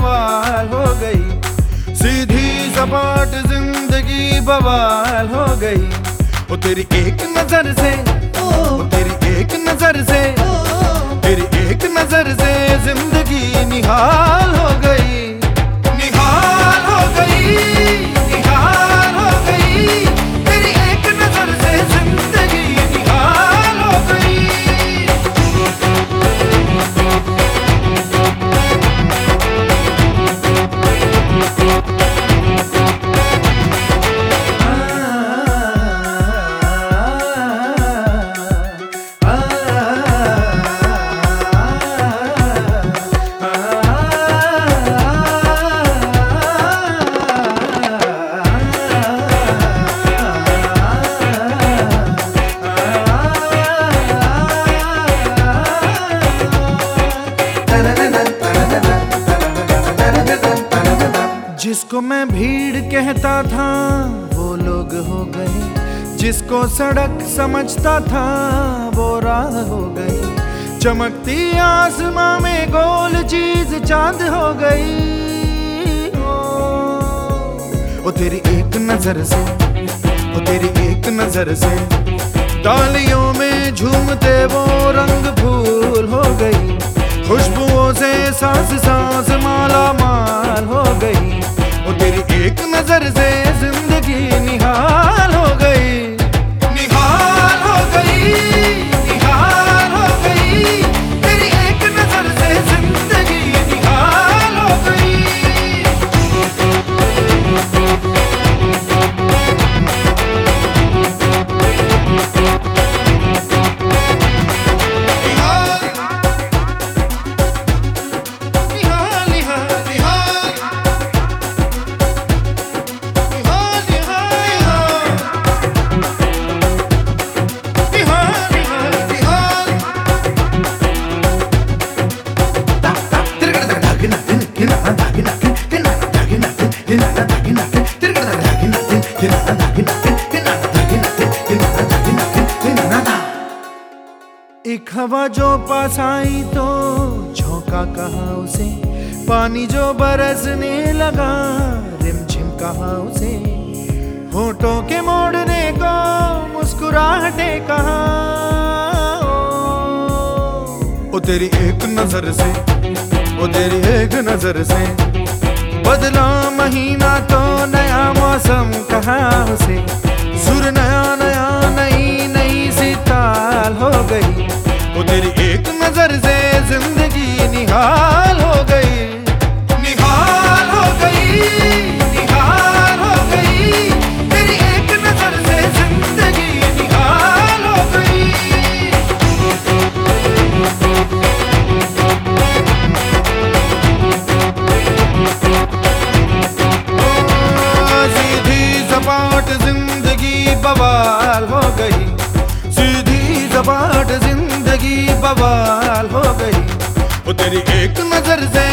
बवाल हो गई। सीधी सपाट ज़िंदगी बवाल हो गई। वो तेरी एक नज़र से वो तेरी एक नज़र से तेरी एक नज़र से ज़िंदगी निहाल जिसको मैं भीड़ कहता था वो लोग हो गए। जिसको सड़क समझता था वो राह हो गई। चमकती आसमां में गोल चीज़ चाँद हो गई। ओ, तेरी एक नज़र से ओ तेरी एक नज़र से। डालियों में झूमते वो रंग फूल हो गई। खुशबुओं से सांस सांस एक हवा जो पास आई तो झोंका कहा उसे, पानी जो बरसने लगा रिमझिम कहा उसे। होठों के मोड़ने को मुस्कुराहटे कहा, ओ तेरी एक नज़र से, ओ तेरी एक नज़र से, बदला महीना तो सपाट ज़िंदगी बवाल हो गई। सीधी सपाट ज़िंदगी बवाल हो गई। वो तेरी एक नज़र से